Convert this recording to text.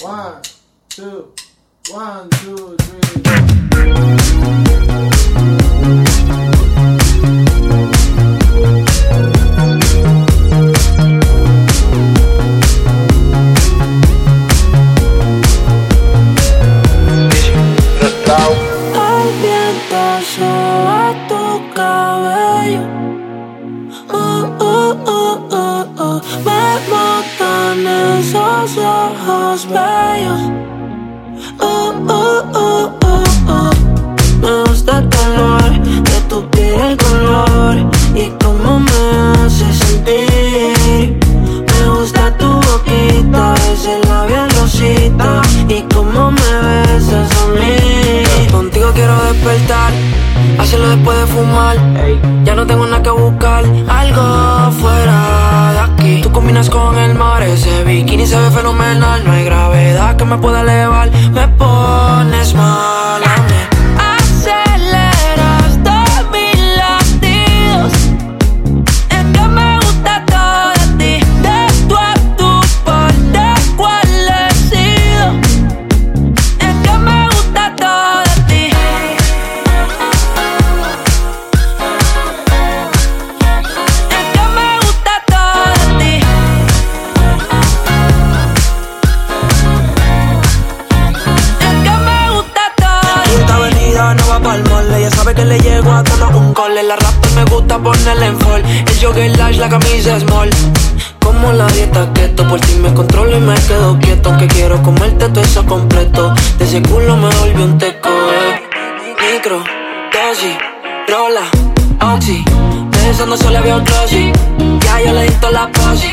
One, two, one, two, three. Tu. Esos ojos bellos. Oh, oh, oh, oh, oh. Me gusta el color de tu piel, color y cómo me hace sentir. Me gusta tu boquita, ese labial rosita y cómo me besas a mí. Contigo quiero despertar, hacerlo después de fumar. Ya no tengo nada que buscar, algo fuera bikini se ve fenomenal. No hay gravedad que me pueda elevar, me pones No va pa'l mole Ella sabe que le llego a todos un cole La rap me gusta ponerle en fall. El jogger large, la camisa small. Como la dieta keto Por ti me controlo y me quedo quieto. Que quiero comerte todo eso completo. De ese culo me volvió un teco eh. Micro, dosis, rola, oxi. Pensando solo veo glossy Ya yo le di la posi